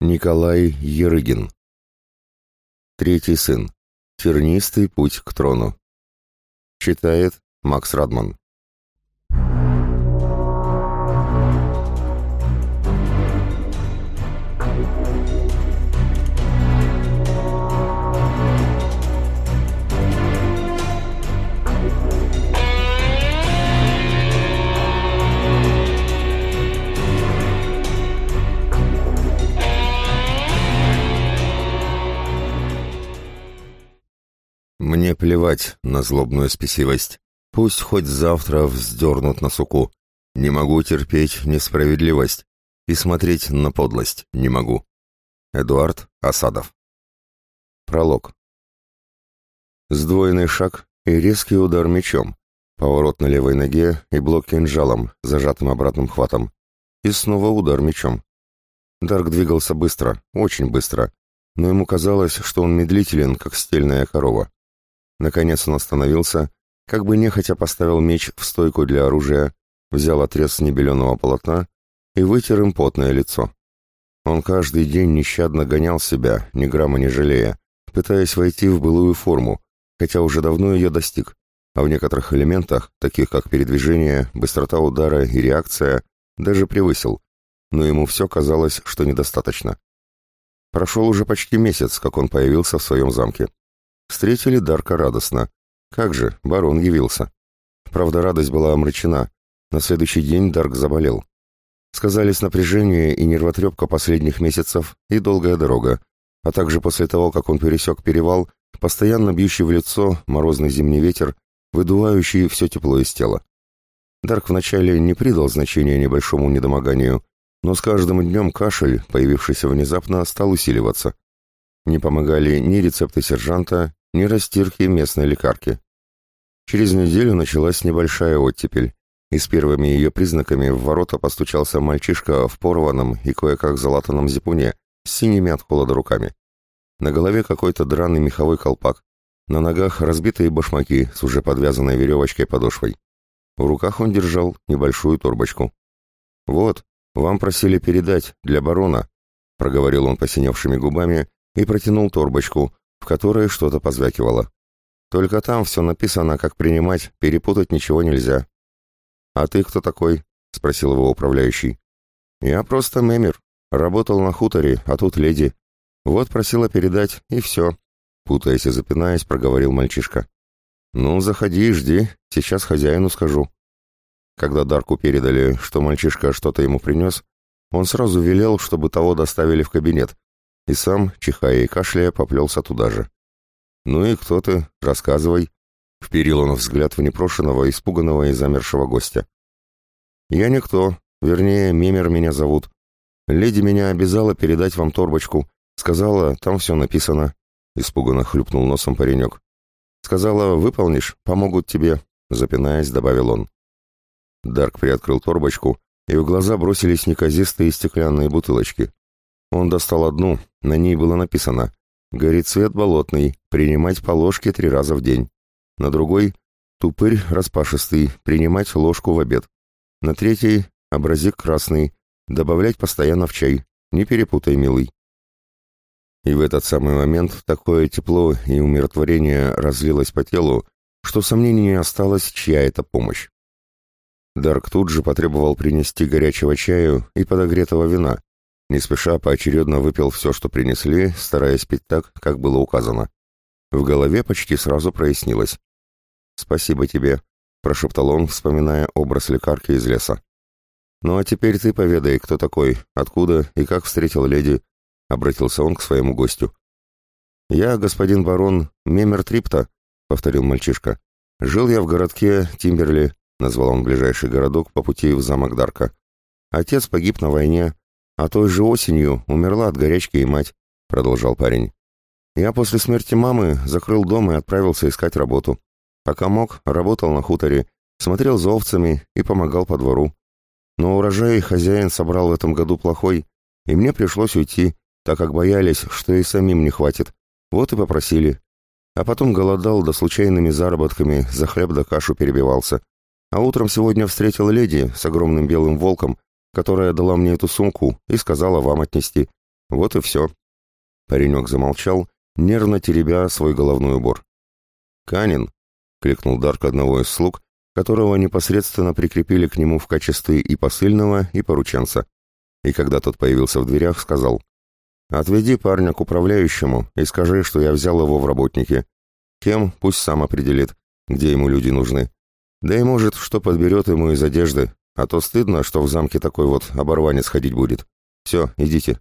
Николай Ерыгин. Третий сын. Тернистый путь к трону. Читает Макс Радман. плевать на злобную спесивость. Пусть хоть завтра вздернут на суку. Не могу терпеть несправедливость. И смотреть на подлость не могу. Эдуард Осадов. Пролог. Сдвоенный шаг и резкий удар мечом. Поворот на левой ноге и блок кинжалом, зажатым обратным хватом. И снова удар мечом. Дарк двигался быстро, очень быстро, но ему казалось, что он медлителен, как стельная корова. Наконец он остановился, как бы нехотя поставил меч в стойку для оружия, взял отрез с небеленого полотна и вытер им потное лицо. Он каждый день нещадно гонял себя, ни грамма не жалея, пытаясь войти в былую форму, хотя уже давно ее достиг, а в некоторых элементах, таких как передвижение, быстрота удара и реакция, даже превысил, но ему все казалось, что недостаточно. Прошел уже почти месяц, как он появился в своем замке встретили Дарка радостно. Как же, барон явился. Правда, радость была омрачена. На следующий день Дарк заболел. Сказались напряжение и нервотрепка последних месяцев и долгая дорога, а также после того, как он пересек перевал, постоянно бьющий в лицо морозный зимний ветер, выдувающий все тепло из тела. Дарк вначале не придал значения небольшому недомоганию, но с каждым днем кашель, появившийся внезапно, стал усиливаться. Не помогали ни рецепты сержанта, ни нейростирки местной лекарки. Через неделю началась небольшая оттепель, и с первыми ее признаками в ворота постучался мальчишка в порванном и кое-как залатанном зипуне с синими от холода руками. На голове какой-то драный меховой колпак, на ногах разбитые башмаки с уже подвязанной веревочкой подошвой. В руках он держал небольшую торбочку. «Вот, вам просили передать, для барона», — проговорил он посиневшими губами и протянул торбочку, в которой что-то позвякивало. Только там все написано, как принимать, перепутать ничего нельзя. «А ты кто такой?» — спросил его управляющий. «Я просто мемер. Работал на хуторе, а тут леди. Вот просила передать, и все», — путаясь и запинаясь, проговорил мальчишка. «Ну, заходи и жди, сейчас хозяину скажу». Когда Дарку передали, что мальчишка что-то ему принес, он сразу велел, чтобы того доставили в кабинет, и сам, чихая и кашляя, поплелся туда же. «Ну и кто ты? Рассказывай!» — вперил он взгляд в непрошенного, испуганного и замершего гостя. «Я никто, вернее, Мемер меня зовут. Леди меня обязала передать вам торбочку. Сказала, там все написано». Испуганно хлюпнул носом паренек. «Сказала, выполнишь, помогут тебе», — запинаясь, добавил он. Дарк приоткрыл торбочку, и в глаза бросились неказистые стеклянные бутылочки. Он достал одну, на ней было написано «Горит цвет болотный, принимать по ложке три раза в день». На другой «Тупырь распашистый, принимать ложку в обед». На третий «Образик красный, добавлять постоянно в чай, не перепутай, милый». И в этот самый момент такое тепло и умиротворение разлилось по телу, что сомнений не осталось, чья это помощь. Дарк тут же потребовал принести горячего чаю и подогретого вина, не спеша поочередно выпил все, что принесли, стараясь пить так, как было указано. В голове почти сразу прояснилось. «Спасибо тебе», — прошептал он, вспоминая образ лекарки из леса. «Ну а теперь ты поведай, кто такой, откуда и как встретил леди», — обратился он к своему гостю. «Я, господин барон Мемер Трипта», — повторил мальчишка. «Жил я в городке Тимберли», — назвал он ближайший городок по пути в замок Дарка. «Отец погиб на войне, «А той же осенью умерла от горячки и мать», — продолжал парень. «Я после смерти мамы закрыл дом и отправился искать работу. Пока мог, работал на хуторе, смотрел за овцами и помогал по двору. Но урожай хозяин собрал в этом году плохой, и мне пришлось уйти, так как боялись, что и самим не хватит. Вот и попросили. А потом голодал да случайными заработками, за хлеб да кашу перебивался. А утром сегодня встретил леди с огромным белым волком, которая дала мне эту сумку и сказала вам отнести. Вот и все». Паренек замолчал, нервно теребя свой головной убор. «Канин!» — крикнул Дарк одного из слуг, которого непосредственно прикрепили к нему в качестве и посыльного, и порученца. И когда тот появился в дверях, сказал, «Отведи парня к управляющему и скажи, что я взял его в работники. Кем, пусть сам определит, где ему люди нужны. Да и, может, что подберет ему из одежды, а то стыдно, что в замке такой вот оборванец ходить будет. Все, идите.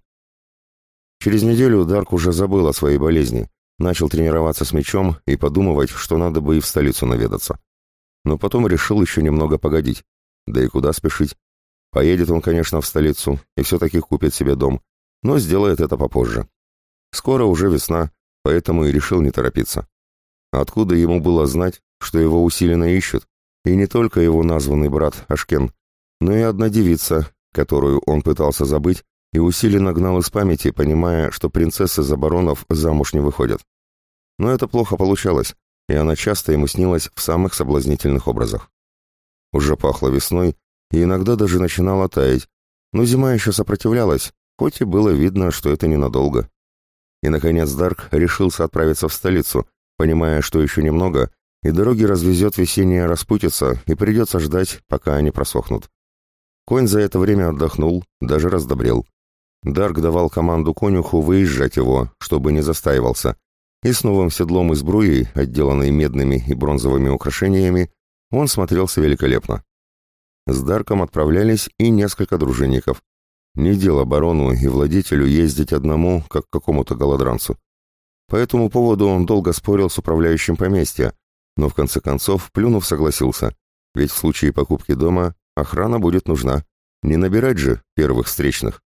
Через неделю Дарк уже забыл о своей болезни, начал тренироваться с мечом и подумывать, что надо бы и в столицу наведаться. Но потом решил еще немного погодить. Да и куда спешить? Поедет он, конечно, в столицу и все-таки купит себе дом, но сделает это попозже. Скоро уже весна, поэтому и решил не торопиться. Откуда ему было знать, что его усиленно ищут, и не только его названный брат Ашкен, но и одна девица, которую он пытался забыть, и усиленно гнал из памяти, понимая, что принцессы за баронов замуж не выходят. Но это плохо получалось, и она часто ему снилась в самых соблазнительных образах. Уже пахло весной, и иногда даже начинала таять, но зима еще сопротивлялась, хоть и было видно, что это ненадолго. И, наконец, Дарк решился отправиться в столицу, понимая, что еще немного, и дороги развезет весенняя распутица, и придется ждать, пока они просохнут. Конь за это время отдохнул, даже раздобрел. Дарк давал команду конюху выезжать его, чтобы не застаивался, и с новым седлом из бруи, отделанной медными и бронзовыми украшениями, он смотрелся великолепно. С Дарком отправлялись и несколько дружинников. Не дело барону и владетелю ездить одному, как какому-то голодранцу. По этому поводу он долго спорил с управляющим поместья, но в конце концов, плюнув, согласился, ведь в случае покупки дома Охрана будет нужна. Не набирать же первых встречных.